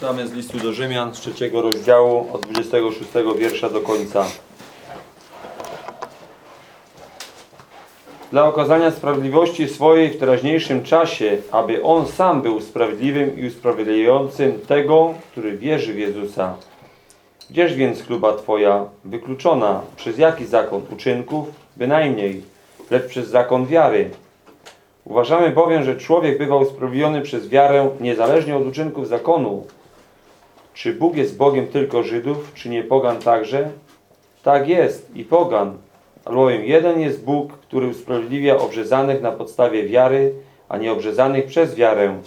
Czytamy z listu do Rzymian z trzeciego rozdziału od 26 wiersza do końca. Dla okazania sprawiedliwości swojej w teraźniejszym czasie, aby On sam był sprawiedliwym i usprawiedliwiającym tego, który wierzy w Jezusa. Gdzież więc chluba Twoja wykluczona? Przez jaki zakon uczynków? Bynajmniej, lecz przez zakon wiary. Uważamy bowiem, że człowiek bywa usprawiedliwiony przez wiarę niezależnie od uczynków zakonu. Czy Bóg jest Bogiem tylko Żydów, czy nie pogan także? Tak jest i pogan, albowiem jeden jest Bóg, który usprawiedliwia obrzezanych na podstawie wiary, a nie obrzezanych przez wiarę.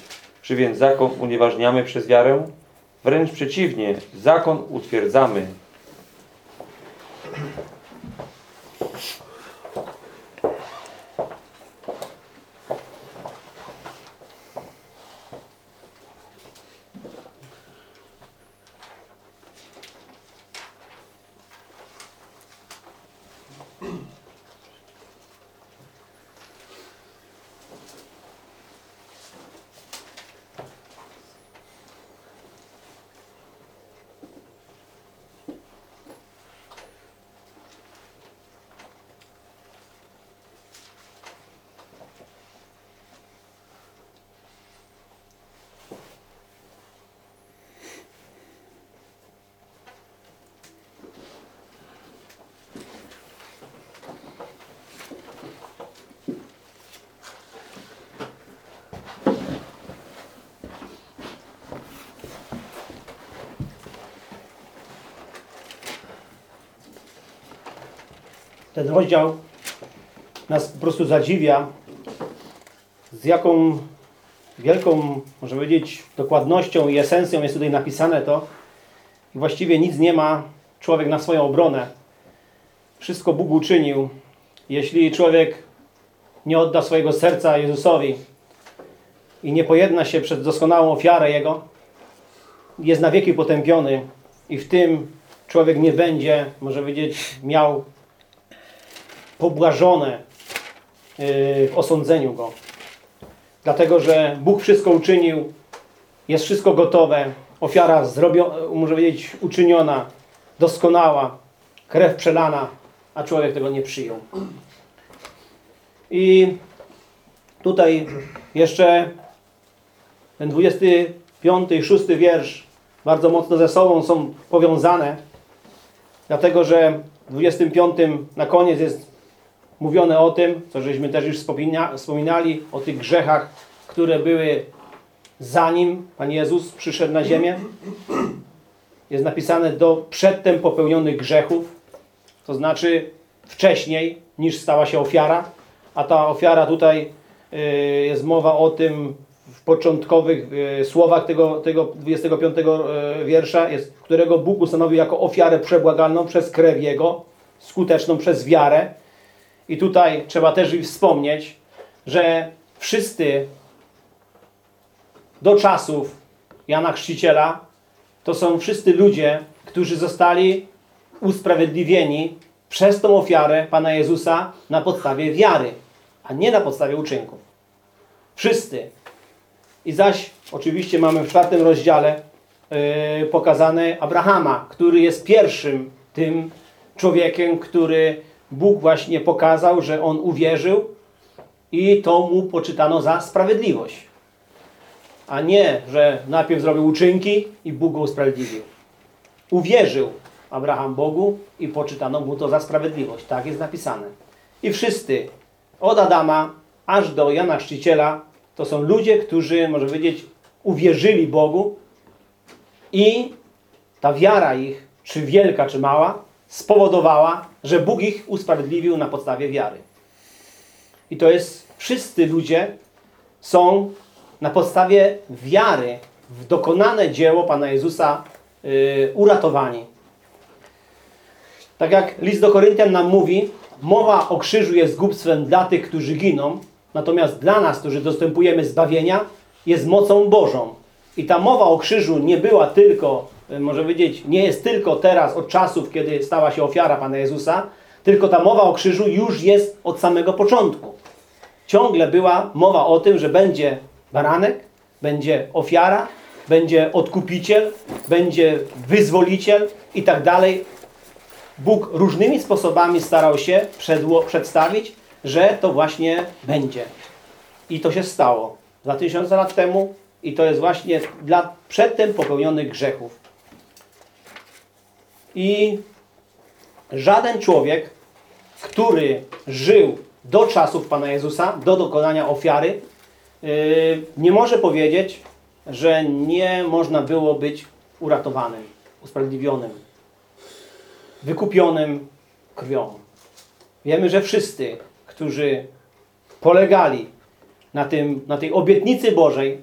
Czy więc zakon unieważniamy przez wiarę? Wręcz przeciwnie, zakon utwierdzamy. Ten rozdział nas po prostu zadziwia, z jaką wielką, można powiedzieć, dokładnością i esencją jest tutaj napisane to. I właściwie nic nie ma człowiek na swoją obronę. Wszystko Bóg uczynił. Jeśli człowiek nie odda swojego serca Jezusowi i nie pojedna się przed doskonałą ofiarę Jego, jest na wieki potępiony i w tym człowiek nie będzie, może powiedzieć, miał pobłażone yy, w osądzeniu go. Dlatego, że Bóg wszystko uczynił, jest wszystko gotowe, ofiara zrobiona, może powiedzieć uczyniona, doskonała, krew przelana, a człowiek tego nie przyjął. I tutaj jeszcze ten 25 i 6 wiersz bardzo mocno ze sobą są powiązane, dlatego, że w 25 na koniec jest mówione o tym, co żeśmy też już wspomina, wspominali, o tych grzechach, które były zanim Pan Jezus przyszedł na ziemię. Jest napisane do przedtem popełnionych grzechów, to znaczy wcześniej niż stała się ofiara, a ta ofiara tutaj y, jest mowa o tym w początkowych y, słowach tego, tego 25 y, wiersza, jest, którego Bóg ustanowił jako ofiarę przebłagalną przez krew Jego, skuteczną przez wiarę. I tutaj trzeba też wspomnieć, że wszyscy do czasów Jana Chrzciciela to są wszyscy ludzie, którzy zostali usprawiedliwieni przez tą ofiarę Pana Jezusa na podstawie wiary, a nie na podstawie uczynków. Wszyscy. I zaś oczywiście mamy w czwartym rozdziale yy, pokazane Abrahama, który jest pierwszym tym człowiekiem, który Bóg właśnie pokazał, że on uwierzył i to mu poczytano za sprawiedliwość. A nie, że najpierw zrobił uczynki i Bóg go usprawiedliwił. Uwierzył Abraham Bogu i poczytano mu to za sprawiedliwość. Tak jest napisane. I wszyscy, od Adama aż do Jana Chrzciciela, to są ludzie, którzy, może powiedzieć, uwierzyli Bogu i ta wiara ich, czy wielka, czy mała, spowodowała, że Bóg ich usprawiedliwił na podstawie wiary. I to jest, wszyscy ludzie są na podstawie wiary w dokonane dzieło Pana Jezusa yy, uratowani. Tak jak list do Koryntian nam mówi, mowa o krzyżu jest głupstwem dla tych, którzy giną, natomiast dla nas, którzy dostępujemy zbawienia, jest mocą Bożą. I ta mowa o krzyżu nie była tylko, może powiedzieć, nie jest tylko teraz od czasów, kiedy stała się ofiara Pana Jezusa, tylko ta mowa o krzyżu już jest od samego początku. Ciągle była mowa o tym, że będzie baranek, będzie ofiara będzie odkupiciel, będzie wyzwoliciel i tak dalej. Bóg różnymi sposobami starał się przedstawić, że to właśnie będzie. I to się stało 2000 lat temu i to jest właśnie dla przedtem popełnionych grzechów. I żaden człowiek, który żył do czasów Pana Jezusa, do dokonania ofiary, yy, nie może powiedzieć, że nie można było być uratowanym, usprawiedliwionym, wykupionym krwią. Wiemy, że wszyscy, którzy polegali na, tym, na tej obietnicy Bożej,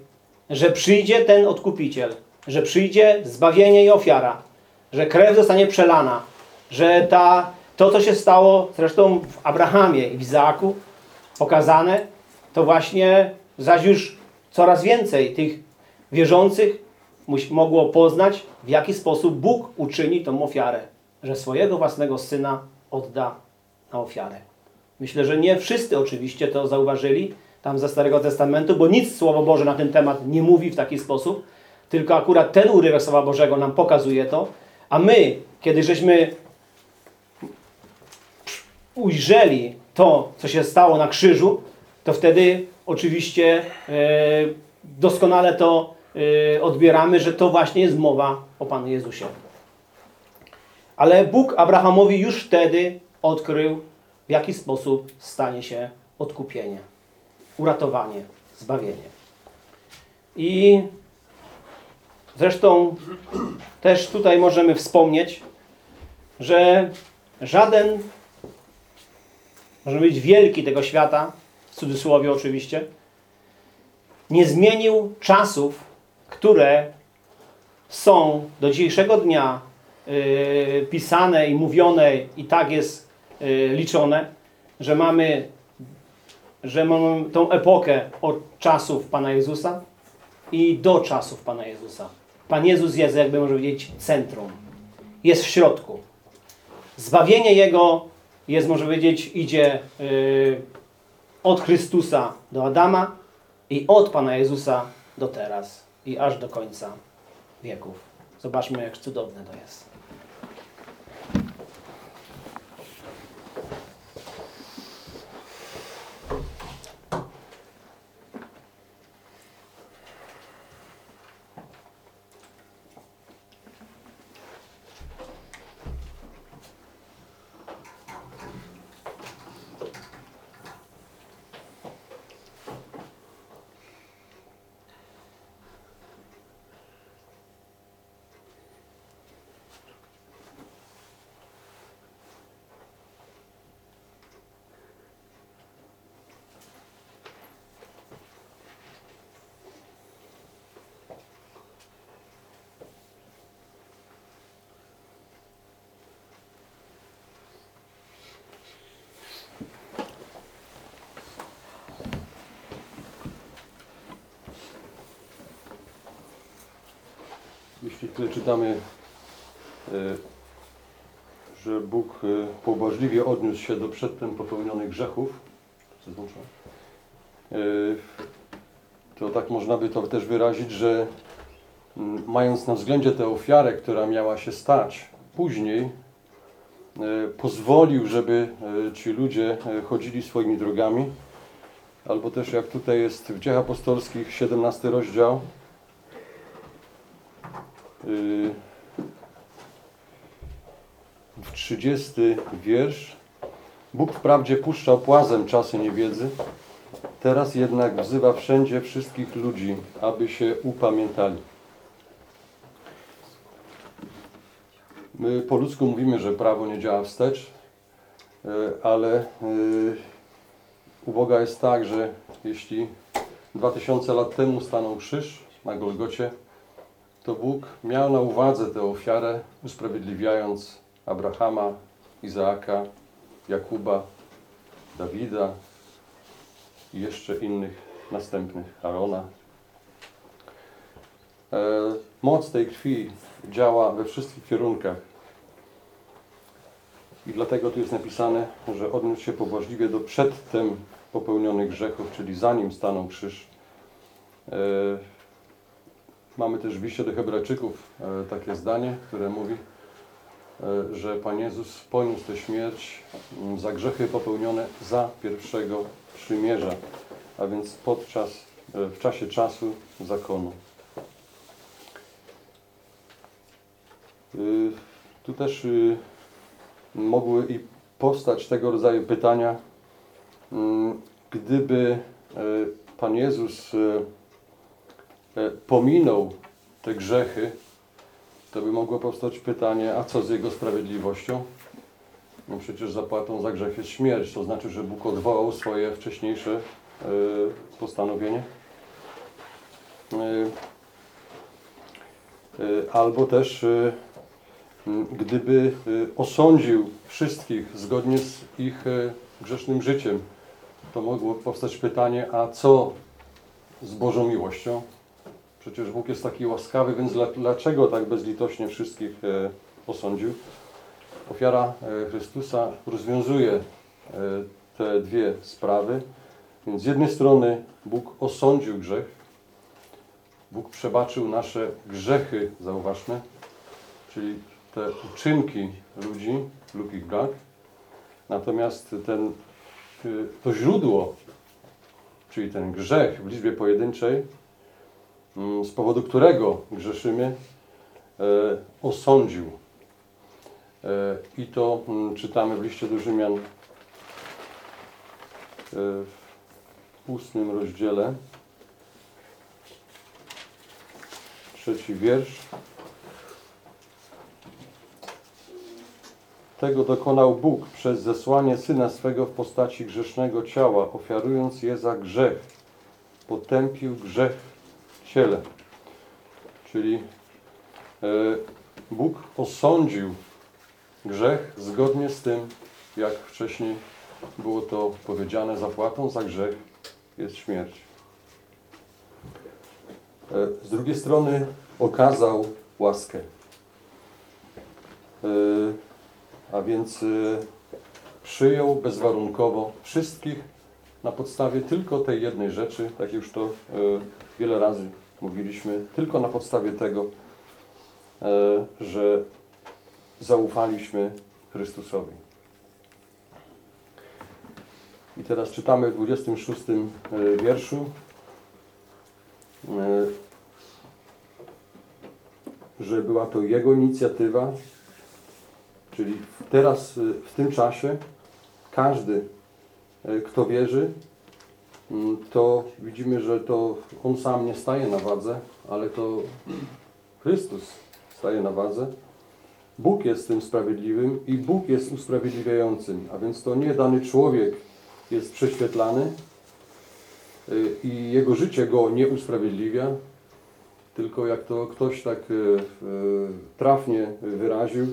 że przyjdzie ten odkupiciel, że przyjdzie zbawienie i ofiara, że krew zostanie przelana, że ta, to, co się stało zresztą w Abrahamie i w Izaaku pokazane, to właśnie zaś już coraz więcej tych wierzących mogło poznać, w jaki sposób Bóg uczyni tą ofiarę, że swojego własnego Syna odda na ofiarę. Myślę, że nie wszyscy oczywiście to zauważyli tam ze Starego Testamentu, bo nic Słowo Boże na ten temat nie mówi w taki sposób, tylko akurat ten urywek Słowa Bożego nam pokazuje to, a my, kiedy żeśmy ujrzeli to, co się stało na krzyżu, to wtedy oczywiście e, doskonale to e, odbieramy, że to właśnie jest mowa o Panu Jezusie. Ale Bóg Abrahamowi już wtedy odkrył, w jaki sposób stanie się odkupienie, uratowanie, zbawienie. I zresztą też tutaj możemy wspomnieć, że żaden, może być wielki tego świata, w cudzysłowie oczywiście, nie zmienił czasów, które są do dzisiejszego dnia yy, pisane i mówione i tak jest yy, liczone, że mamy, że mamy tą epokę od czasów Pana Jezusa i do czasów Pana Jezusa. Pan Jezus jest, jakby można powiedzieć, centrum. Jest w środku. Zbawienie Jego jest, można powiedzieć, idzie yy, od Chrystusa do Adama i od Pana Jezusa do teraz i aż do końca wieków. Zobaczmy, jak cudowne to jest. Jeśli tutaj czytamy, e, że Bóg e, pobłażliwie odniósł się do przedtem popełnionych grzechów? E, to tak można by to też wyrazić, że mm, mając na względzie tę ofiarę, która miała się stać później, pozwolił, żeby ci ludzie chodzili swoimi drogami, albo też jak tutaj jest w Dziejach Apostolskich, 17 rozdział, 30 wiersz. Bóg wprawdzie puszczał płazem czasy niewiedzy, teraz jednak wzywa wszędzie wszystkich ludzi, aby się upamiętali. My po ludzku mówimy, że prawo nie działa wstecz, yy, ale yy, u Boga jest tak, że jeśli 2000 lat temu stanął krzyż na Golgocie, to Bóg miał na uwadze tę ofiarę, usprawiedliwiając Abrahama, Izaaka, Jakuba, Dawida i jeszcze innych następnych, Arona. E, moc tej krwi działa we wszystkich kierunkach. I dlatego tu jest napisane, że odniósł się pobłażliwie do przedtem popełnionych grzechów, czyli zanim stanął krzyż. Mamy też w liście do Hebrajczyków e, takie zdanie, które mówi, e, że Pan Jezus poniósł tę śmierć mm, za grzechy popełnione za pierwszego przymierza, a więc podczas, e, w czasie czasu zakonu. Tu też y, mogły i powstać tego rodzaju pytania, mm, gdyby Pan Jezus pominął te grzechy, to by mogło powstać pytanie, a co z Jego sprawiedliwością? No przecież zapłatą za grzech jest śmierć, to znaczy, że Bóg odwołał swoje wcześniejsze e, postanowienie. E, e, Albo też e, gdyby e, osądził wszystkich zgodnie z ich e, grzesznym życiem, to mogło powstać pytanie, a co z Bożą miłością? Przecież Bóg jest taki łaskawy, więc dla- dlaczego tak bezlitośnie wszystkich e, osądził? Ofiara e, Chrystusa rozwiązuje e, te dwie sprawy. Więc z jednej strony Bóg osądził grzech, Bóg przebaczył nasze grzechy, zauważmy, czyli te uczynki ludzi lub ich brak. Natomiast ten, to źródło, czyli ten grzech w liczbie pojedynczej, z powodu którego grzeszymy, e, osądził. E, I to mm, czytamy w liście do Rzymian e, w ósmym rozdziale. Trzeci wiersz. Tego dokonał Bóg przez zesłanie Syna swego w postaci grzesznego ciała, ofiarując je za grzech. Potępił grzech ciele. Czyli e, Bóg osądził grzech zgodnie z tym, jak wcześniej było to powiedziane, zapłatą za grzech jest śmierć. E, Z drugiej strony okazał łaskę. E, A więc przyjął bezwarunkowo wszystkich na podstawie tylko tej jednej rzeczy, tak już to e, wiele razy mówiliśmy, tylko na podstawie tego, e, że zaufaliśmy Chrystusowi. I teraz czytamy w 26 e, wierszu. Że była to Jego inicjatywa, czyli teraz w tym czasie każdy, kto wierzy, mm, to widzimy, że to On sam nie staje na wadze, ale to Chrystus staje na wadze. Bóg jest tym sprawiedliwym i Bóg jest usprawiedliwiającym, a więc to nie dany człowiek jest prześwietlany y, i jego życie go nie usprawiedliwia, tylko jak to ktoś tak y, trafnie wyraził,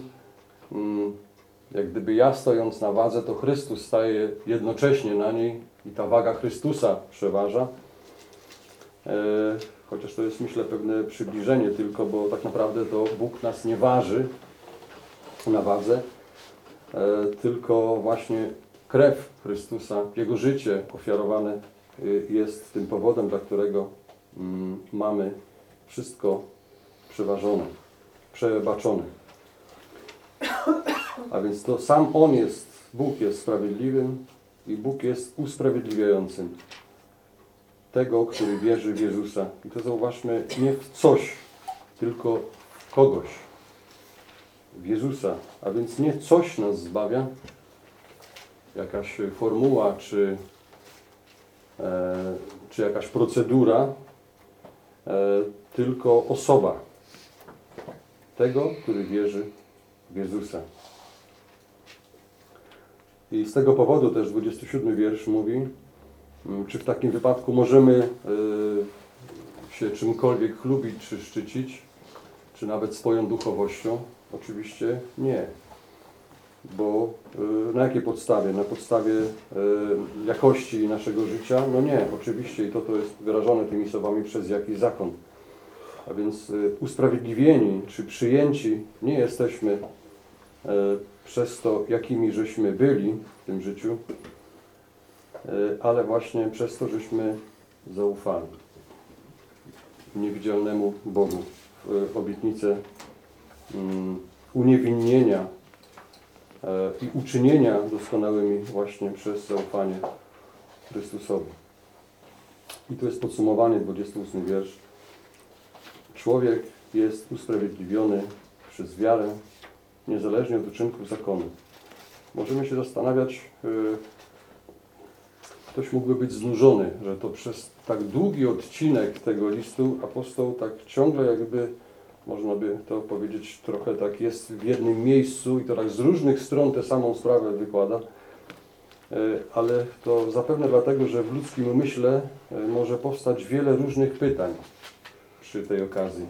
mm, jak gdyby ja stojąc na wadze, to Chrystus staje jednocześnie na niej i ta waga Chrystusa przeważa. E, Chociaż to jest myślę pewne przybliżenie tylko, bo tak naprawdę to Bóg nas nie waży, na wadze, e, tylko właśnie krew Chrystusa, Jego życie ofiarowane y, jest tym powodem, dla którego mm, mamy wszystko przeważone, przebaczone. A więc to sam On jest, Bóg jest sprawiedliwym i Bóg jest usprawiedliwiającym tego, który wierzy w Jezusa. I to zauważmy nie w coś, tylko w kogoś w Jezusa, a więc nie coś nas zbawia, jakaś formuła czy, e, czy jakaś procedura, e, tylko osoba tego, który wierzy w Jezusa. I z tego powodu też 27 wiersz mówi, mm, czy w takim wypadku możemy e, się czymkolwiek chlubić czy szczycić, czy nawet swoją duchowością. Oczywiście nie. Bo y, na jakiej podstawie? Na podstawie y, jakości naszego życia? No nie, oczywiście i to, to jest wyrażone tymi słowami przez jakiś zakon. A więc y, usprawiedliwieni czy przyjęci nie jesteśmy y, przez to, jakimi żeśmy byli w tym życiu, y, ale właśnie przez to, żeśmy zaufali. niewidzialnemu Bogu w obietnicę mm, uniewinnienia e, i uczynienia doskonałymi właśnie przez zaufanie Chrystusowi. I tu jest podsumowany 28 wiersz. Człowiek jest usprawiedliwiony przez wiarę, niezależnie od uczynków zakonu. Możemy się zastanawiać, y, ktoś mógłby być znużony, że to przez tak długi odcinek tego listu apostoł tak ciągle jakby, można by to powiedzieć, trochę tak jest w jednym miejscu i to tak z różnych stron tę samą sprawę wykłada. E, Ale to zapewne dlatego, że w ludzkim umyśle e, może powstać wiele różnych pytań przy tej okazji.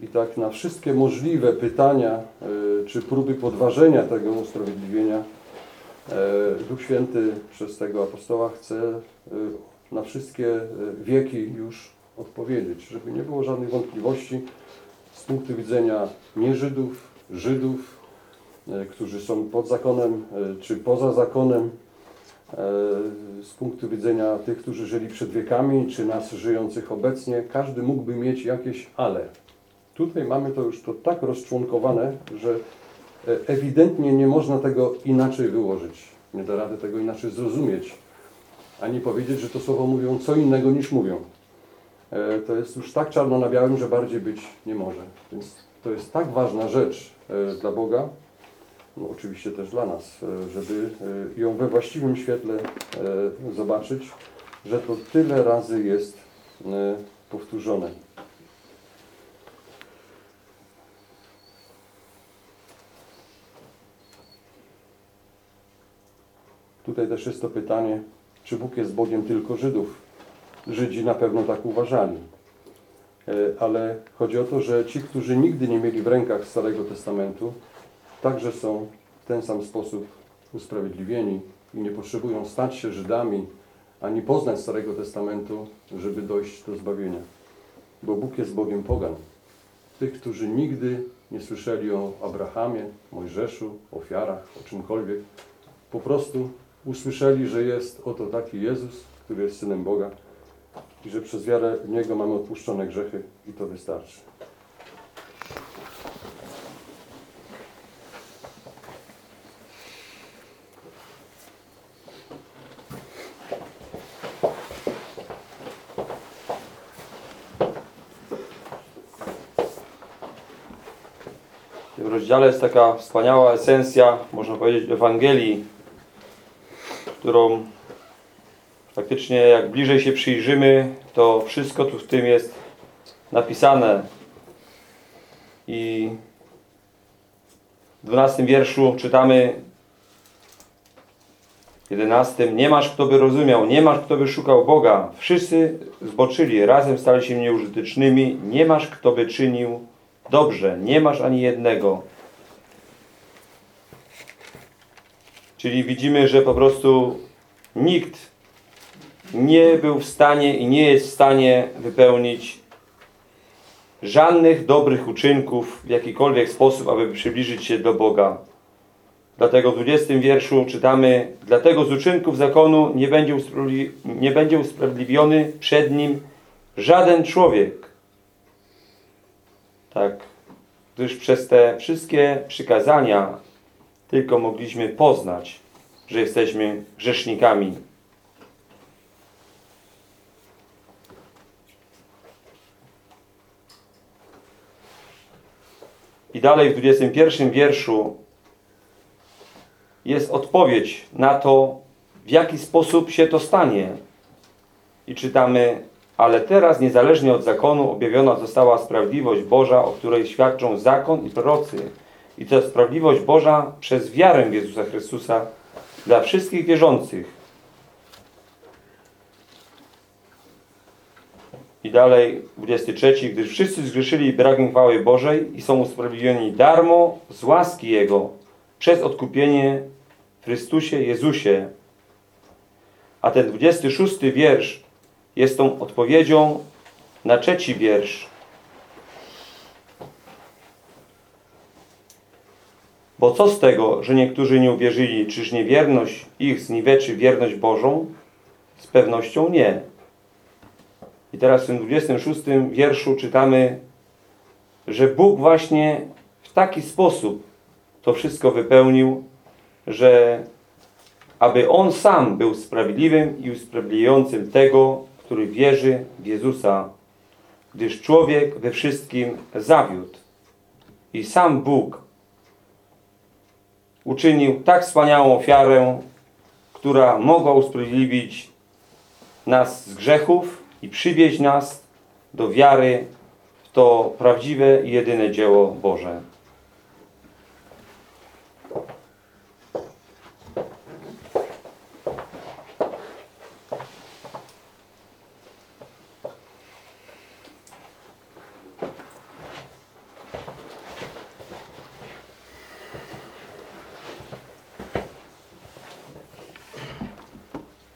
I tak na wszystkie możliwe pytania e, czy próby podważenia tego usprawiedliwienia e, Duch Święty przez tego apostoła chce e, na wszystkie wieki już odpowiedzieć, żeby nie było żadnych wątpliwości z punktu widzenia nie Żydów, Żydów, którzy są pod zakonem czy poza zakonem, z punktu widzenia tych, którzy żyli przed wiekami, czy nas żyjących obecnie, każdy mógłby mieć jakieś ale. Tutaj mamy to już to tak rozczłonkowane, że e, ewidentnie nie można tego inaczej wyłożyć. Nie da rady tego inaczej zrozumieć, ani powiedzieć, że to słowo mówią co innego niż mówią. E, To jest już tak czarno na białym, że bardziej być nie może. Więc to jest tak ważna rzecz e, dla Boga, no oczywiście też dla nas, żeby ją we właściwym świetle zobaczyć, że to tyle razy jest powtórzone. Tutaj też jest to pytanie, czy Bóg jest Bogiem tylko Żydów? Żydzi na pewno tak uważali. E, Ale chodzi o to, że ci, którzy nigdy nie mieli w rękach Starego Testamentu, także są w ten sam sposób usprawiedliwieni i nie potrzebują stać się Żydami, ani poznać Starego Testamentu, żeby dojść do zbawienia. Bo Bóg jest Bogiem pogan. Tych, którzy nigdy nie słyszeli o Abrahamie, Mojżeszu, ofiarach, o czymkolwiek, po prostu usłyszeli, że jest oto taki Jezus, który jest Synem Boga i że przez wiarę w Niego mamy odpuszczone grzechy i to wystarczy. W tym rozdziale jest taka wspaniała esencja, można powiedzieć, Ewangelii, którą faktycznie jak bliżej się przyjrzymy, to wszystko tu w tym jest napisane. I w 12 wierszu czytamy 11. Nie masz kto by rozumiał, nie masz kto by szukał Boga. Wszyscy zboczyli, razem stali się nieużytecznymi. Nie masz kto by czynił dobrze, nie masz ani jednego. Czyli widzimy, że po prostu nikt nie był w stanie i nie jest w stanie wypełnić żadnych dobrych uczynków w jakikolwiek sposób, aby przybliżyć się do Boga. Dlatego w 20 wierszu czytamy Dlatego z uczynków zakonu nie będzie, nie będzie usprawiedliwiony przed nim żaden człowiek. Tak, gdyż przez te wszystkie przykazania tylko mogliśmy poznać, że jesteśmy grzesznikami. I dalej w 21 wierszu jest odpowiedź na to, w jaki sposób się to stanie. I czytamy, ale teraz niezależnie od zakonu objawiona została sprawiedliwość Boża, o której świadczą zakon i prorocy. I to sprawiedliwość Boża przez wiarę w Jezusa Chrystusa dla wszystkich wierzących. I dalej 23, gdyż wszyscy zgrzeszyli brakiem chwały Bożej i są usprawiedliwieni darmo z łaski Jego przez odkupienie w Chrystusie Jezusie. A ten 26 wiersz jest tą odpowiedzią na trzeci wiersz. Bo co z tego, że niektórzy nie uwierzyli, czyż niewierność ich zniweczy wierność Bożą? Z pewnością nie. I teraz w tym 26 wierszu czytamy, że Bóg właśnie w taki sposób to wszystko wypełnił, że aby On sam był sprawiedliwym i usprawiedliwiającym tego, który wierzy w Jezusa, gdyż człowiek we wszystkim zawiódł. I sam Bóg uczynił tak wspaniałą ofiarę, która mogła usprawiedliwić nas z grzechów i przywieźć nas do wiary w to prawdziwe i jedyne dzieło Boże.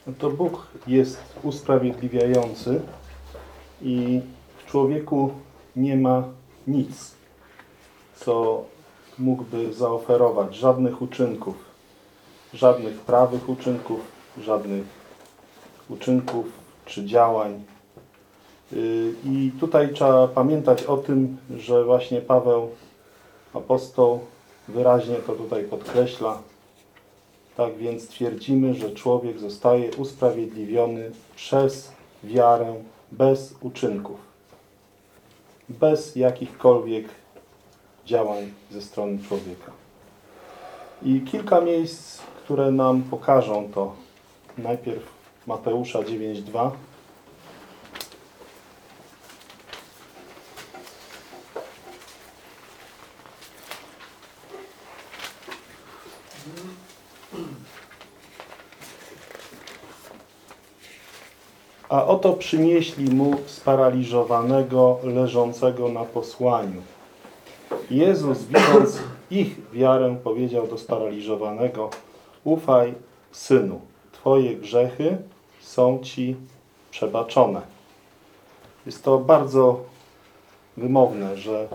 No to Bóg jest usprawiedliwiający i w człowieku nie ma nic, co mógłby zaoferować, żadnych uczynków, żadnych prawych uczynków, żadnych uczynków czy działań. Yy, I tutaj trzeba pamiętać o tym, że właśnie Paweł, apostoł, wyraźnie to tutaj podkreśla, tak więc twierdzimy, że człowiek zostaje usprawiedliwiony przez wiarę bez uczynków, bez jakichkolwiek działań ze strony człowieka. I kilka miejsc, które nam pokażą to. Najpierw Mateusza 9:2. A oto przynieśli mu sparaliżowanego, leżącego na posłaniu. Jezus, widząc ich wiarę, powiedział do sparaliżowanego: Ufaj, synu, Twoje grzechy są Ci przebaczone. Jest to bardzo wymowne, że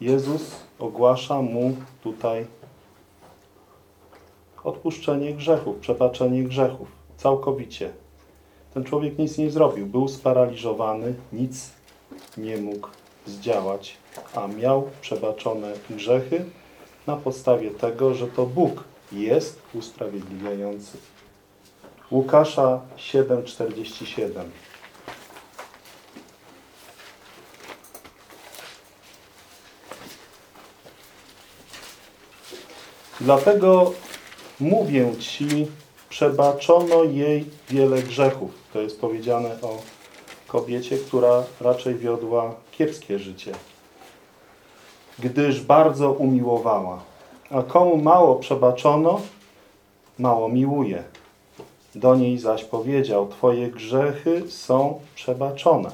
Jezus ogłasza mu tutaj odpuszczenie grzechów, przebaczenie grzechów całkowicie. Ten człowiek nic nie zrobił, był sparaliżowany, nic nie mógł zdziałać, a miał przebaczone grzechy na podstawie tego, że to Bóg jest usprawiedliwiający. Łukasza 7,47 Dlatego mówię Ci, przebaczono jej wiele grzechów. To jest powiedziane o kobiecie, która raczej wiodła kiepskie życie. Gdyż bardzo umiłowała. A komu mało przebaczono, mało miłuje. Do niej zaś powiedział, Twoje grzechy są przebaczone.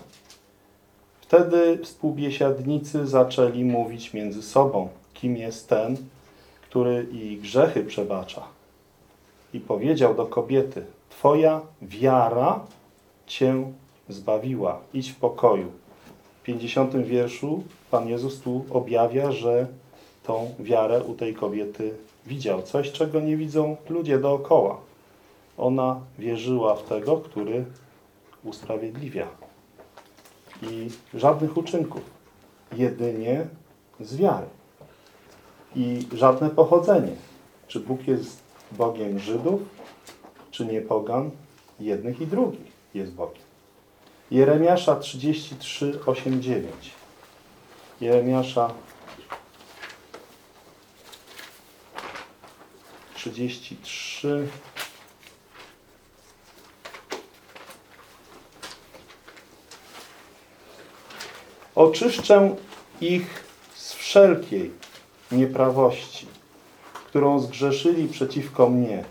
Wtedy współbiesiadnicy zaczęli mówić między sobą, kim jest ten, który i grzechy przebacza. I powiedział do kobiety, Twoja wiara Cię zbawiła. Idź w pokoju. W 50 wierszu Pan Jezus tu objawia, że tą wiarę u tej kobiety widział. Coś, czego nie widzą ludzie dookoła. Ona wierzyła w tego, który usprawiedliwia. I żadnych uczynków. Jedynie z wiary. I żadne pochodzenie. Czy Bóg jest Bogiem Żydów, czy nie pogan? Jednych i drugich jest Bogiem. Jeremiasza 33, 8, 9. Jeremiasza 33 Oczyszczę ich z wszelkiej nieprawości, którą zgrzeszyli przeciwko mnie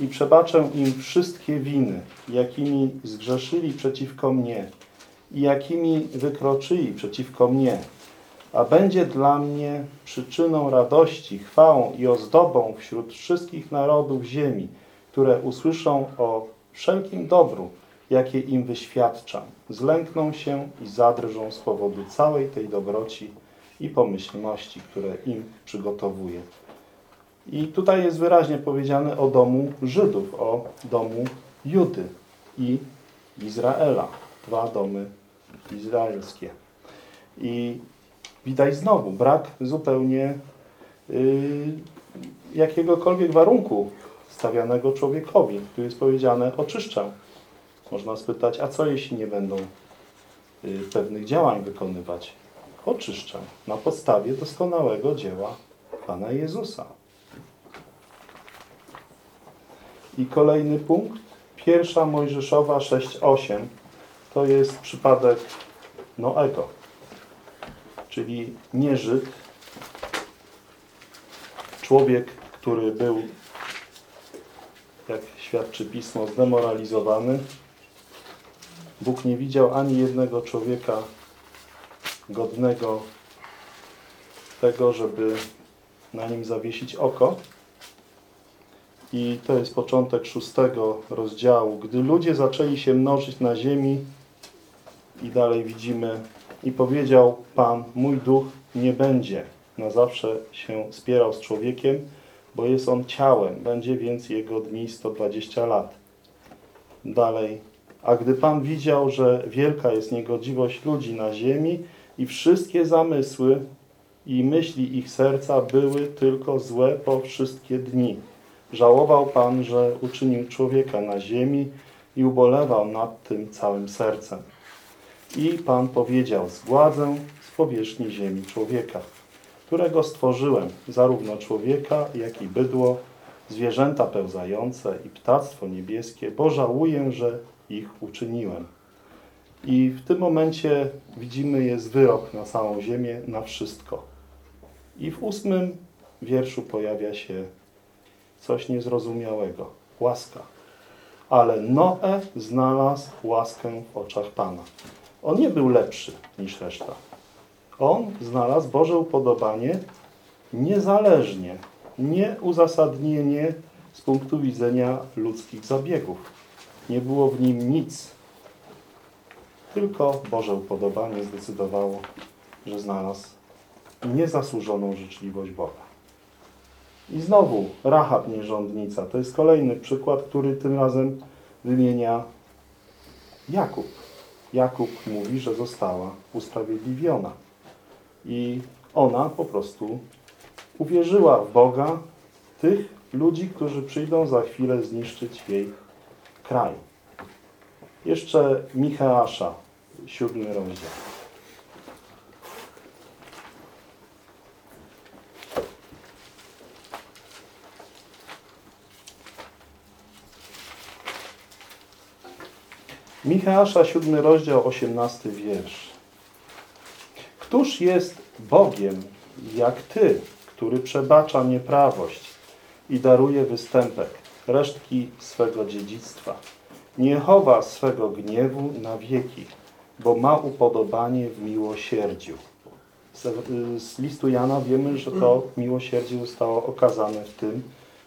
i przebaczę im wszystkie winy, jakimi zgrzeszyli przeciwko mnie i jakimi wykroczyli przeciwko mnie, a będzie dla mnie przyczyną radości, chwałą i ozdobą wśród wszystkich narodów ziemi, które usłyszą o wszelkim dobru, jakie im wyświadczam. Zlękną się i zadrżą z powodu całej tej dobroci i pomyślności, które im przygotowuję. I tutaj jest wyraźnie powiedziane o domu Żydów, o domu Judy i Izraela. Dwa domy izraelskie. I widać znowu brak zupełnie y, jakiegokolwiek warunku stawianego człowiekowi. Tu jest powiedziane oczyszczę. Można spytać, a co jeśli nie będą y, pewnych działań wykonywać? Oczyszczę na podstawie doskonałego dzieła Pana Jezusa. I kolejny punkt, pierwsza Mojżeszowa 6:8 to jest przypadek Noego, czyli nie Żyd, człowiek, który był, jak świadczy Pismo, zdemoralizowany. Bóg nie widział ani jednego człowieka godnego tego, żeby na nim zawiesić oko. I to jest początek szóstego rozdziału. Gdy ludzie zaczęli się mnożyć na ziemi, i dalej widzimy, i powiedział Pan, mój duch nie będzie na zawsze się spierał z człowiekiem, bo jest on ciałem, będzie więc jego dni 120 lat. Dalej, a gdy Pan widział, że wielka jest niegodziwość ludzi na ziemi i wszystkie zamysły i myśli ich serca były tylko złe po wszystkie dni. Żałował Pan, że uczynił człowieka na ziemi i ubolewał nad tym całym sercem. I Pan powiedział, zgładzę z powierzchni ziemi człowieka, którego stworzyłem, zarówno człowieka, jak i bydło, zwierzęta pełzające i ptactwo niebieskie, bo żałuję, że ich uczyniłem. I w tym momencie widzimy jest wyrok na całą ziemię, na wszystko. I w ósmym wierszu pojawia się coś niezrozumiałego. Łaska. Ale Noe znalazł łaskę w oczach Pana. On nie był lepszy niż reszta. On znalazł Boże upodobanie niezależnie, nie uzasadnienie z punktu widzenia ludzkich zabiegów. Nie było w nim nic. Tylko Boże upodobanie zdecydowało, że znalazł niezasłużoną życzliwość Boga. I znowu Rahab nierządnica. To jest kolejny przykład, który tym razem wymienia Jakub. Jakub mówi, że została usprawiedliwiona. I ona po prostu uwierzyła w Boga tych ludzi, którzy przyjdą za chwilę zniszczyć jej kraj. Jeszcze Micheasza, siódmy rozdział. Micheasza, siódmy rozdział, osiemnasty wiersz. Któż jest Bogiem jak Ty, który przebacza nieprawość i daruje występek, resztki swego dziedzictwa? Nie chowa swego gniewu na wieki, bo ma upodobanie w miłosierdziu. Z, z listu Jana wiemy, że to miłosierdzie zostało okazane w tym,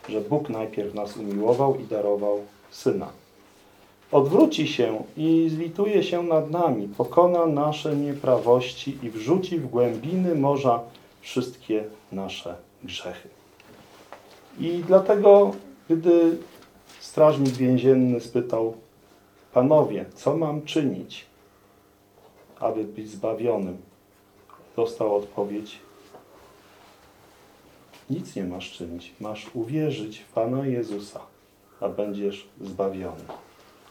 że Bóg najpierw nas umiłował i darował Syna odwróci się i zlituje się nad nami, pokona nasze nieprawości i wrzuci w głębiny morza wszystkie nasze grzechy. I dlatego, gdy strażnik więzienny spytał, panowie, co mam czynić, aby być zbawionym? Dostał odpowiedź, nic nie masz czynić, masz uwierzyć w Pana Jezusa, a będziesz zbawiony.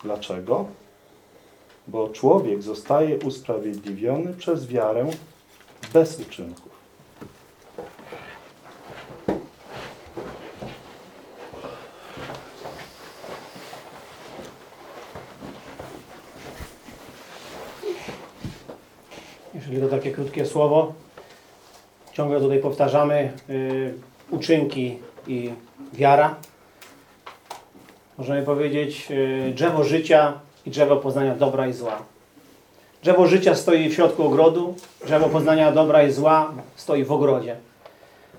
Dlaczego? Bo człowiek zostaje usprawiedliwiony przez wiarę bez uczynków. Jeżeli to takie krótkie słowo, ciągle tutaj powtarzamy y, uczynki i wiara. Możemy powiedzieć y, drzewo życia i drzewo poznania dobra i zła. Drzewo życia stoi w środku ogrodu, drzewo poznania dobra i zła stoi w ogrodzie.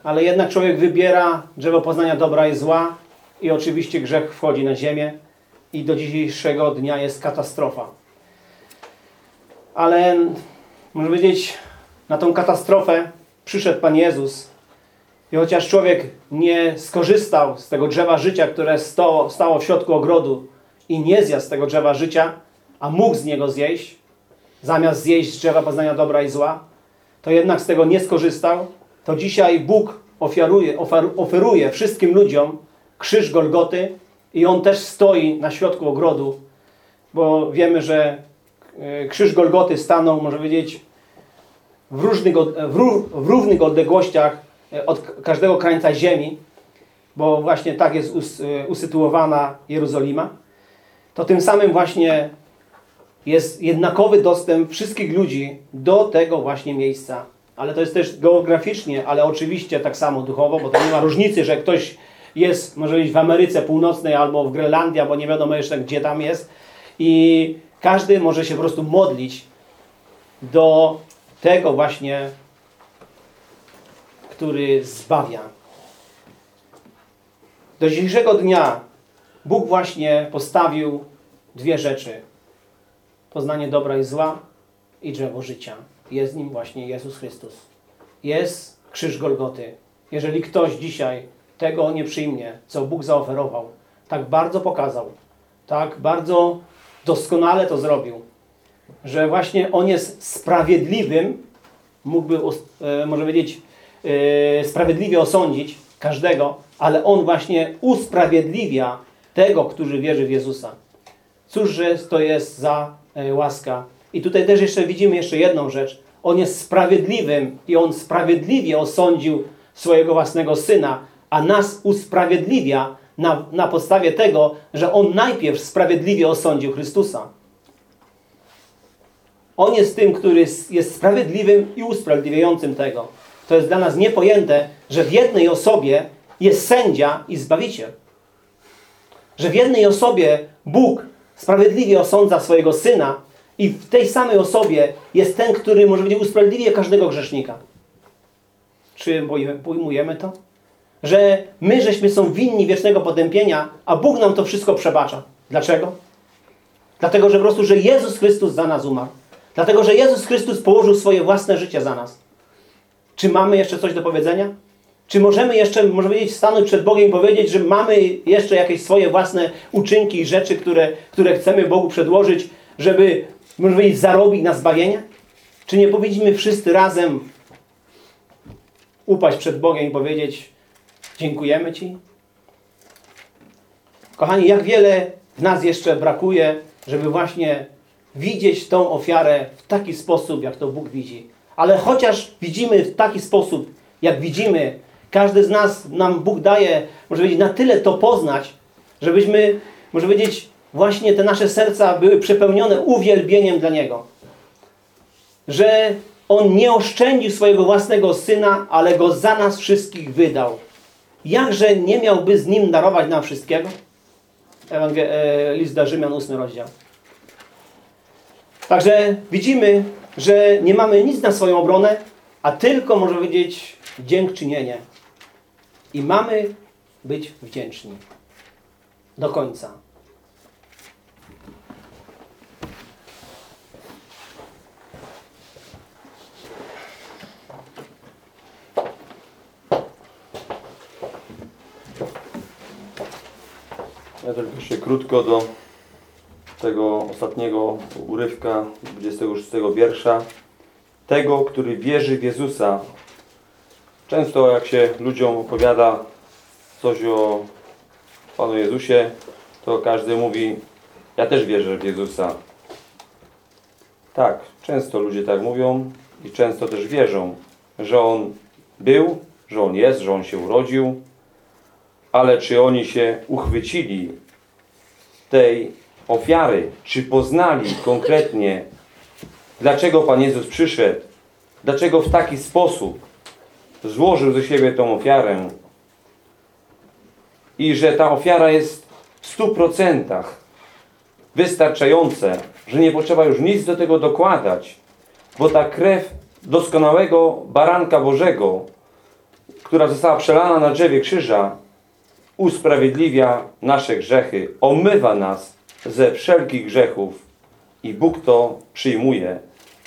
Ale jednak człowiek wybiera drzewo poznania dobra i zła i oczywiście grzech wchodzi na ziemię i do dzisiejszego dnia jest katastrofa. Ale można powiedzieć, na tą katastrofę przyszedł Pan Jezus i chociaż człowiek nie skorzystał z tego drzewa życia, które stało, stało w środku ogrodu i nie zjadł z tego drzewa życia, a mógł z niego zjeść, zamiast zjeść z drzewa poznania dobra i zła, to jednak z tego nie skorzystał, to dzisiaj Bóg ofiaruje, ofer, oferuje wszystkim ludziom krzyż Golgoty i on też stoi na środku ogrodu, bo wiemy, że e, krzyż Golgoty stanął, można powiedzieć, w różnych, w, w równych odległościach od k- każdego krańca ziemi, bo właśnie tak jest e, usytuowana Jerozolima, to tym samym właśnie jest jednakowy dostęp wszystkich ludzi do tego właśnie miejsca. Ale to jest też geograficznie, ale oczywiście tak samo duchowo, bo to nie ma różnicy, że ktoś jest, może być w Ameryce Północnej albo w Grenlandii, albo nie wiadomo jeszcze gdzie tam jest. I każdy może się po prostu modlić do tego właśnie, który zbawia. Do dzisiejszego dnia Bóg właśnie postawił dwie rzeczy. Poznanie dobra i zła i drzewo życia. Jest nim właśnie Jezus Chrystus. Jest krzyż Golgoty. Jeżeli ktoś dzisiaj tego nie przyjmie, co Bóg zaoferował, tak bardzo pokazał, tak bardzo doskonale to zrobił, że właśnie On jest sprawiedliwym, mógłby, e, może powiedzieć, sprawiedliwie osądzić każdego, ale On właśnie usprawiedliwia tego, który wierzy w Jezusa. Cóżże to jest za e, łaska. I tutaj też jeszcze widzimy jeszcze jedną rzecz. On jest sprawiedliwym i On sprawiedliwie osądził swojego własnego Syna, a nas usprawiedliwia na, na podstawie tego, że On najpierw sprawiedliwie osądził Chrystusa. On jest tym, który jest sprawiedliwym i usprawiedliwiającym tego. To jest dla nas niepojęte, że w jednej osobie jest sędzia i zbawiciel. Że w jednej osobie Bóg sprawiedliwie osądza swojego Syna i w tej samej osobie jest ten, który może być usprawiedliwie każdego grzesznika. Czy pojmujemy- to? Że my, żeśmy są winni wiecznego potępienia, a Bóg nam to wszystko przebacza. Dlaczego? Dlatego, że po prostu, że Jezus Chrystus za nas umarł. Dlatego, że Jezus Chrystus położył swoje własne życie za nas. Czy mamy jeszcze coś do powiedzenia? Czy możemy jeszcze, można powiedzieć, stanąć przed Bogiem i powiedzieć, że mamy jeszcze jakieś swoje własne uczynki i rzeczy, które, które chcemy Bogu przedłożyć, żeby, można powiedzieć, zarobić na zbawienie? Czy nie powinniśmy wszyscy razem upaść przed Bogiem i powiedzieć dziękujemy Ci? Kochani, jak wiele w nas jeszcze brakuje, żeby właśnie widzieć tą ofiarę w taki sposób, jak to Bóg widzi. Ale chociaż widzimy w taki sposób, jak widzimy, każdy z nas, nam Bóg daje, może powiedzieć, na tyle to poznać, żebyśmy, może powiedzieć, właśnie te nasze serca były przepełnione uwielbieniem dla Niego. Że On nie oszczędził swojego własnego Syna, ale Go za nas wszystkich wydał. Jakże nie miałby z Nim darować nam wszystkiego? Ewangel- e, list do Rzymian, 8 rozdział. Także widzimy, że nie mamy nic na swoją obronę, a tylko, można powiedzieć, dziękczynienie. I mamy być wdzięczni. Do końca. Ja tylko jeszcze krótko do tego ostatniego urywka 26 wiersza. Tego, który wierzy w Jezusa. Często jak się ludziom opowiada coś o Panu Jezusie, to każdy mówi, ja też wierzę w Jezusa. Tak, często ludzie tak mówią i często też wierzą, że On był, że On jest, że On się urodził, ale czy oni się uchwycili tej ofiary, czy poznali konkretnie, dlaczego Pan Jezus przyszedł, dlaczego w taki sposób złożył ze siebie tą ofiarę i że ta ofiara jest w stu procentach wystarczające, że nie potrzeba już nic do tego dokładać, bo ta krew doskonałego baranka Bożego, która została przelana na drzewie krzyża, usprawiedliwia nasze grzechy, omywa nas ze wszelkich grzechów i Bóg to przyjmuje.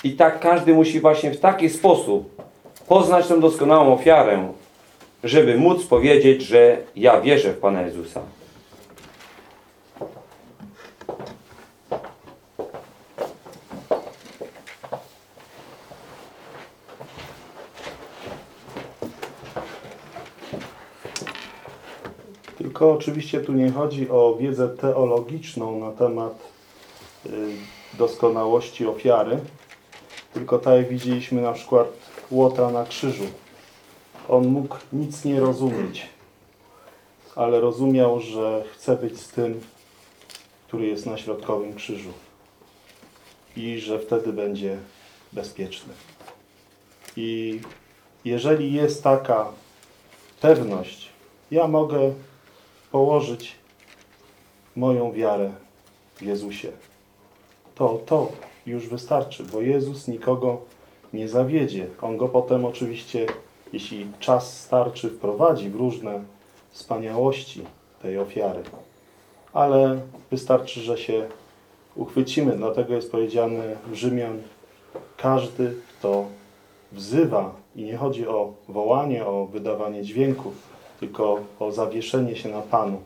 I tak każdy musi właśnie w taki sposób poznać tę doskonałą ofiarę, żeby móc powiedzieć, że ja wierzę w Pana Jezusa. Tylko oczywiście tu nie chodzi o wiedzę teologiczną na temat y, doskonałości ofiary, tylko jak widzieliśmy na przykład Łotra na krzyżu. On mógł nic nie rozumieć, ale rozumiał, że chce być z tym, który jest na środkowym krzyżu i że wtedy będzie bezpieczny. I jeżeli jest taka pewność, ja mogę położyć moją wiarę w Jezusie. To, to już wystarczy, bo Jezus nikogo nie zawiedzie. On go potem oczywiście, jeśli czas starczy, wprowadzi w różne wspaniałości tej ofiary. Ale wystarczy, że się uchwycimy. Dlatego jest powiedziane w Rzymian, każdy, kto wzywa, i nie chodzi o wołanie, o wydawanie dźwięków, tylko o zawieszenie się na Panu.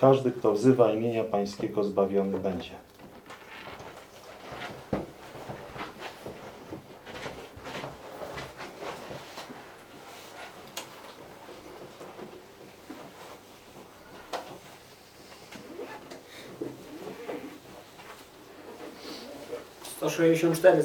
Każdy, kto wzywa imienia Pańskiego, zbawiony będzie. Sto sześćdziesiąt cztery.